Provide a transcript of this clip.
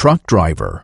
truck driver.